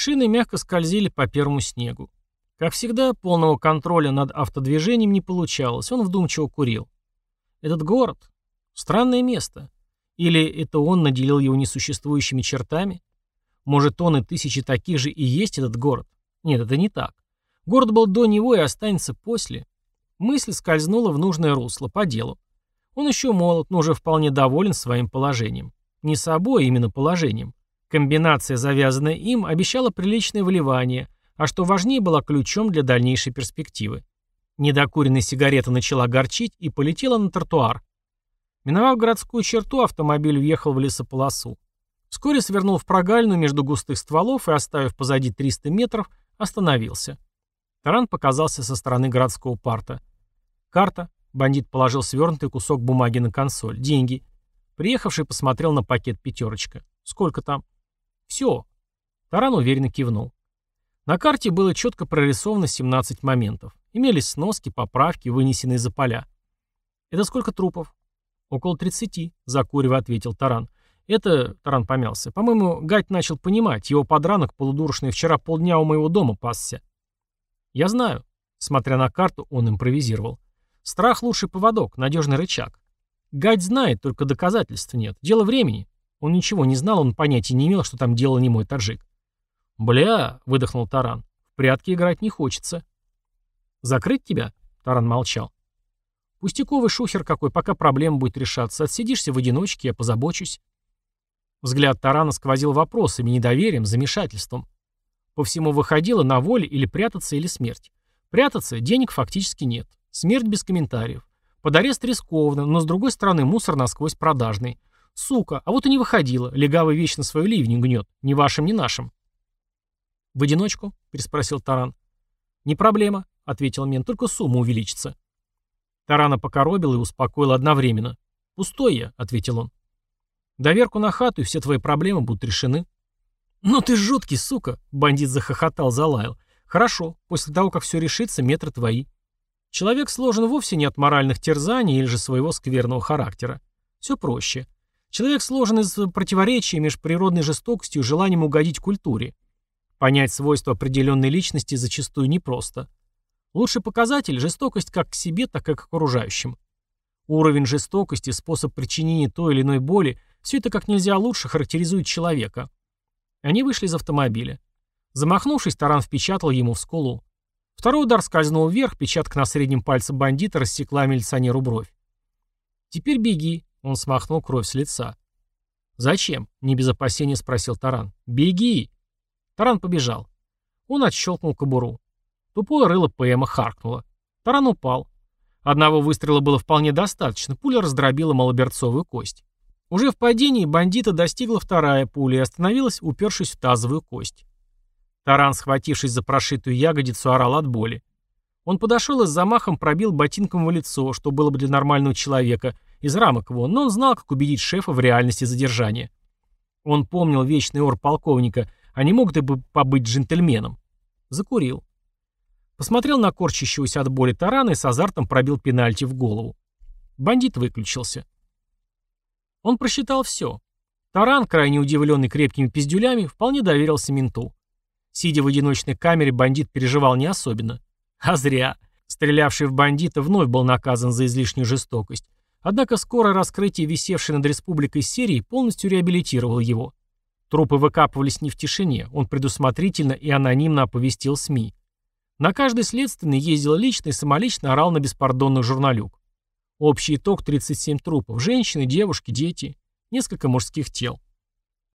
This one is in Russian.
Шины мягко скользили по первому снегу. Как всегда, полного контроля над автодвижением не получалось, он вдумчиво курил. Этот город — странное место. Или это он наделил его несуществующими чертами? Может, он и тысячи таких же и есть этот город? Нет, это не так. Город был до него и останется после. Мысль скользнула в нужное русло, по делу. Он еще молод, но уже вполне доволен своим положением. Не собой, а именно положением. Комбинация, завязанная им, обещала приличное вливание, а что важнее, была ключом для дальнейшей перспективы. Недокуренная сигарета начала горчить и полетела на тротуар. Миновав городскую черту, автомобиль въехал в лесополосу. Вскоре свернул в прогалину между густых стволов и, оставив позади 300 метров, остановился. Таран показался со стороны городского парта. Карта. Бандит положил свернутый кусок бумаги на консоль. Деньги. Приехавший посмотрел на пакет «пятерочка». Сколько там? Все. Таран уверенно кивнул. На карте было четко прорисовано 17 моментов. Имелись сноски, поправки, вынесенные за поля. «Это сколько трупов?» «Около 30», — закуривая ответил Таран. «Это...» — Таран помялся. «По-моему, Гать начал понимать. Его подранок полудурочный вчера полдня у моего дома пасся». «Я знаю». Смотря на карту, он импровизировал. «Страх — лучший поводок, надежный рычаг. Гать знает, только доказательств нет. Дело времени. Он ничего не знал, он понятия не имел, что там делал не мой таджик». «Бля», — выдохнул Таран. «В прятки играть не хочется». «Закрыть тебя?» — Таран молчал. «Пустяковый шухер какой, пока проблема будет решаться. Отсидишься в одиночке, я позабочусь». Взгляд Тарана сквозил вопросами, недоверием, замешательством. По всему выходило на воле или прятаться, или смерть. Прятаться денег фактически нет. Смерть без комментариев. Под арест рискованно, но с другой стороны мусор насквозь продажный. Сука, а вот и не выходило. Легавый вечно свою ливню гнет. Ни вашим, ни нашим. «В одиночку?» — переспросил Таран. «Не проблема», — ответил Мен, — «только сумма увеличится». Тарана покоробил и успокоил одновременно. «Пустой я», — ответил он. Доверку на хату, и все твои проблемы будут решены. «Ну ты жуткий, сука!» — бандит захохотал, залаял. «Хорошо, после того, как все решится, метры твои». Человек сложен вовсе не от моральных терзаний или же своего скверного характера. Все проще. Человек сложен из противоречия между природной жестокостью и желанием угодить культуре. Понять свойства определенной личности зачастую непросто. Лучший показатель – жестокость как к себе, так и к окружающим. Уровень жестокости, способ причинения той или иной боли все это как нельзя лучше характеризует человека. Они вышли из автомобиля. Замахнувшись, Таран впечатал ему в скулу. Второй удар скользнул вверх, печатка на среднем пальце бандита рассекла милиционеру бровь. «Теперь беги», — он смахнул кровь с лица. «Зачем?» — не без опасения спросил Таран. «Беги!» Таран побежал. Он отщелкнул кобуру. Тупое рыло ПМа харкнуло. Таран упал. Одного выстрела было вполне достаточно, пуля раздробила малоберцовую кость. Уже в падении бандита достигла вторая пуля и остановилась, упершись в тазовую кость. Таран, схватившись за прошитую ягодицу, орал от боли. Он подошел и с замахом пробил ботинком в лицо, что было бы для нормального человека, из рамок его, но он знал, как убедить шефа в реальности задержания. Он помнил вечный ор полковника, а не мог ты бы побыть джентльменом. Закурил. Посмотрел на корчащегося от боли тарана и с азартом пробил пенальти в голову. Бандит выключился. Он просчитал все. Таран, крайне удивленный крепкими пиздюлями, вполне доверился менту. Сидя в одиночной камере, бандит переживал не особенно. А зря. Стрелявший в бандита вновь был наказан за излишнюю жестокость. Однако скорое раскрытие висевшей над республикой серии полностью реабилитировало его. Трупы выкапывались не в тишине, он предусмотрительно и анонимно оповестил СМИ. На каждый следственный ездил лично и самолично орал на беспардонных журналюк. Общий итог 37 трупов. Женщины, девушки, дети. Несколько мужских тел.